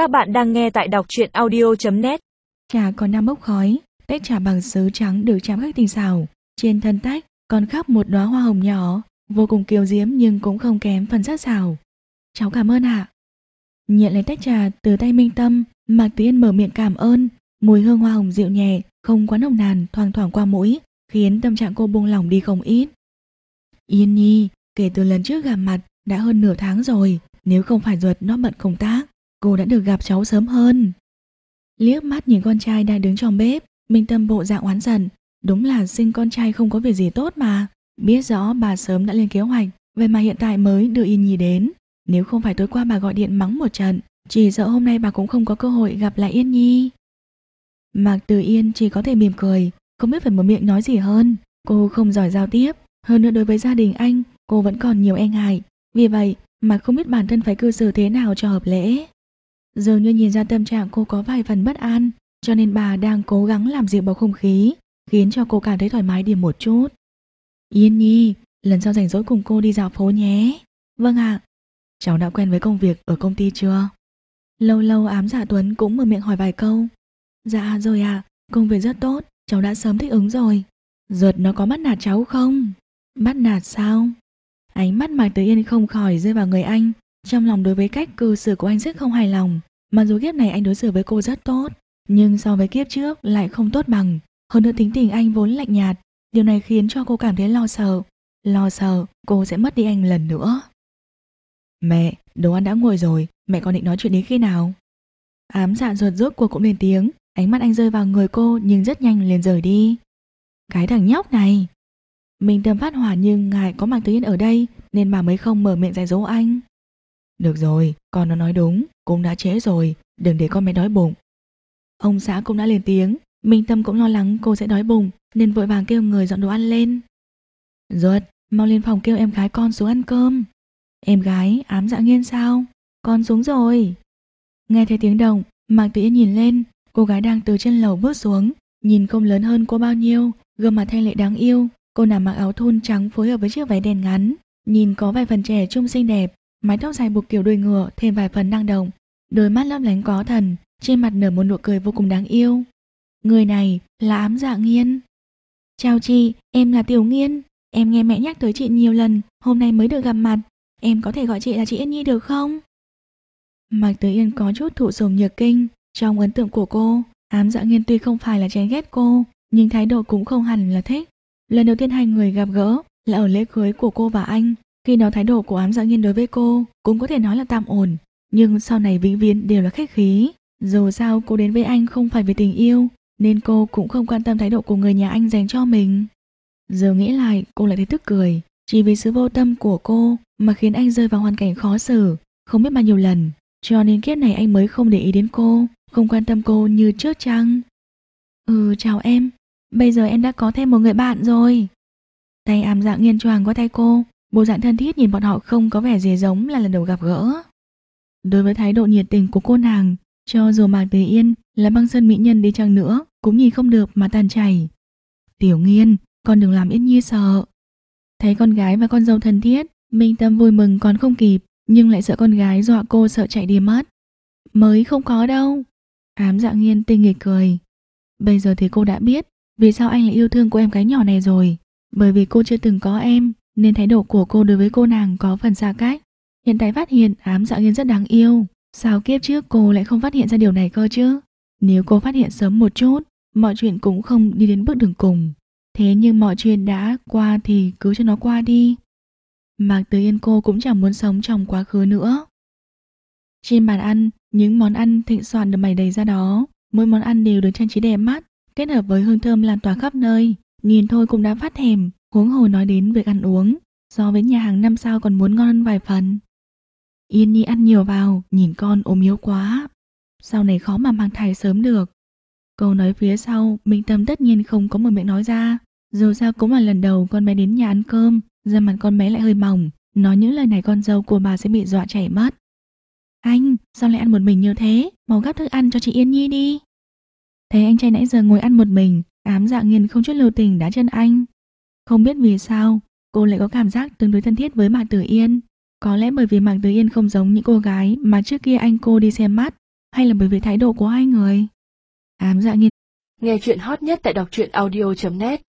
Các bạn đang nghe tại đọc truyện audio.net Trà còn năm bốc khói, tách trà bằng sứ trắng được chạm khắc tinh xảo. Trên thân tách còn khắp một đóa hoa hồng nhỏ, vô cùng kiều diễm nhưng cũng không kém phần sắc sảo. Cháu cảm ơn ạ. Nhận lấy tách trà từ tay Minh Tâm, Mạc Tiên mở miệng cảm ơn. Mùi hương hoa hồng dịu nhẹ, không quá nồng nàn, thoang thoảng qua mũi, khiến tâm trạng cô buông lỏng đi không ít. Yên Nhi, kể từ lần trước gặp mặt đã hơn nửa tháng rồi, nếu không phải ruột nó bận công tác, cô đã được gặp cháu sớm hơn. Liếc mắt nhìn con trai đang đứng trong bếp, Minh Tâm bộ dạng oán giận, đúng là sinh con trai không có việc gì tốt mà. Biết rõ bà sớm đã lên kế hoạch, vậy mà hiện tại mới đưa Yên Nhi đến. Nếu không phải tối qua bà gọi điện mắng một trận, chỉ sợ hôm nay bà cũng không có cơ hội gặp lại Yên Nhi. Mạc Từ Yên chỉ có thể mỉm cười, không biết phải mở miệng nói gì hơn. Cô không giỏi giao tiếp, hơn nữa đối với gia đình anh, cô vẫn còn nhiều e ngại. Vì vậy mà không biết bản thân phải cư xử thế nào cho hợp lễ. Dường như nhìn ra tâm trạng cô có vài phần bất an, cho nên bà đang cố gắng làm dịu bầu không khí, khiến cho cô cảm thấy thoải mái điểm một chút. Yên Nhi, lần sau rảnh rỗi cùng cô đi dạo phố nhé. Vâng ạ. Cháu đã quen với công việc ở công ty chưa? Lâu lâu ám dạ Tuấn cũng mở miệng hỏi vài câu. Dạ rồi ạ, công việc rất tốt, cháu đã sớm thích ứng rồi. Giật nó có bắt nạt cháu không? Bắt nạt sao? Ánh mắt Mạc Tử Yên không khỏi rơi vào người anh, trong lòng đối với cách cư xử của anh rất không hài lòng. Mặc dù kiếp này anh đối xử với cô rất tốt, nhưng so với kiếp trước lại không tốt bằng. Hơn nữa tính tình anh vốn lạnh nhạt, điều này khiến cho cô cảm thấy lo sợ. Lo sợ cô sẽ mất đi anh lần nữa. Mẹ, đồ ăn đã nguội rồi, mẹ còn định nói chuyện đến khi nào? Ám dạ ruột rốt cuộc cũng lên tiếng, ánh mắt anh rơi vào người cô nhưng rất nhanh liền rời đi. Cái thằng nhóc này, mình tâm phát hỏa nhưng ngài có Mạc Tử Yên ở đây nên bà mới không mở miệng dạy dỗ anh. Được rồi, con nó nói đúng, cũng đã trễ rồi, đừng để con bé đói bụng. Ông xã cũng đã lên tiếng, Minh Tâm cũng lo lắng cô sẽ đói bụng nên vội vàng kêu người dọn đồ ăn lên. Ruột, mau lên phòng kêu em gái con xuống ăn cơm. Em gái ám dạ nghiên sao? Con xuống rồi. Nghe thấy tiếng động, Mạc Tử Yên nhìn lên, cô gái đang từ trên lầu bước xuống, nhìn không lớn hơn cô bao nhiêu, gương mặt thanh lệ đáng yêu, Cô nàng mặc áo thun trắng phối hợp với chiếc váy đen ngắn, nhìn có vài phần trẻ trung xinh đẹp, mái tóc dài buộc kiểu đuôi ngựa thêm vài phần năng động, đôi mắt lấp lánh có thần, trên mặt nở một nụ cười vô cùng đáng yêu. Người này là ám dạ nghiên. Chào chị, em là Tiểu Nghiên. Em nghe mẹ nhắc tới chị nhiều lần, hôm nay mới được gặp mặt. Em có thể gọi chị là chị Yên Nhi được không? Mạc Tử Yên có chút thụ sủng nhược kinh. Trong ấn tượng của cô, ám dạ nghiên tuy không phải là chán ghét cô, nhưng thái độ cũng không hẳn là thích. Lần đầu tiên hai người gặp gỡ là ở lễ cưới của cô và anh. Khi đó thái độ của ám dạ nghiên đối với cô cũng có thể nói là tạm ổn, nhưng sau này vĩnh viễn đều là khách khí. Dù sao cô đến với anh không phải vì tình yêu, nên cô cũng không quan tâm thái độ của người nhà anh dành cho mình. Giờ nghĩ lại, cô lại thấy tức cười, chỉ vì sự vô tâm của cô mà khiến anh rơi vào hoàn cảnh khó xử, không biết bao nhiêu lần. Cho nên kiếp này anh mới không để ý đến cô, không quan tâm cô như trước chăng. Ừ, chào em, Bây giờ em đã có thêm một người bạn rồi. Tay ám dạ nghiên choàng qua tay cô, bộ dạng thân thiết nhìn bọn họ không có vẻ gì giống là lần đầu gặp gỡ. Đối với thái độ nhiệt tình của cô nàng, cho dù Mạc Tử Yên là băng sơn mỹ nhân đi chăng nữa, cũng nhìn không được mà tàn chảy. Tiểu nghiên, con đừng làm Yên Nhi sợ. Thấy con gái và con dâu thân thiết, Minh Tâm vui mừng còn không kịp, nhưng lại sợ con gái dọa cô sợ chạy đi mất. Mới không có đâu. Ám dạng nghiên tinh nghịch cười. Bây giờ thì cô đã biết vì sao anh lại yêu thương cô em gái nhỏ này rồi? Bởi vì cô chưa từng có em, nên thái độ của cô đối với cô nàng có phần xa cách. Hiện tại phát hiện ám dạ nghiên rất đáng yêu. Sao kiếp trước cô lại không phát hiện ra điều này cơ chứ? Nếu cô phát hiện sớm một chút, mọi chuyện cũng không đi đến bước đường cùng. Thế nhưng mọi chuyện đã qua thì cứ cho nó qua đi. Mạc Tử Yên cô cũng chẳng muốn sống trong quá khứ nữa. Trên bàn ăn, những món ăn thịnh soạn được bày đầy ra đó. Mỗi món ăn đều được trang trí đẹp mắt, kết hợp với hương thơm lan tỏa khắp nơi, nhìn thôi cũng đã phát thèm, huống hồ nói đến việc ăn uống, so với nhà hàng năm sao còn muốn ngon hơn vài phần. Yên Nhi ăn nhiều vào, nhìn con ốm yếu quá, sau này khó mà mang thai sớm được. Câu nói phía sau, Minh Tâm tất nhiên không có một miệng nói ra, dù sao cũng là lần đầu con bé đến nhà ăn cơm, da mặt con bé lại hơi mỏng, nói những lời này con dâu của bà sẽ bị dọa chảy mất. Anh, sao lại ăn một mình như thế? Mau gắp thức ăn cho chị Yên Nhi đi. Thấy anh trai nãy giờ ngồi ăn một mình, ám dạ nghiền không chút lưu tình đá chân anh. Không biết vì sao, cô lại có cảm giác tương đối thân thiết với Mạc Tử Yên. Có lẽ bởi vì Mạc Tử Yên không giống những cô gái mà trước kia anh cô đi xem mắt, hay là bởi vì thái độ của hai người? Ám dạ nghiên Nghe chuyện hot nhất tại đọc truyện audio.net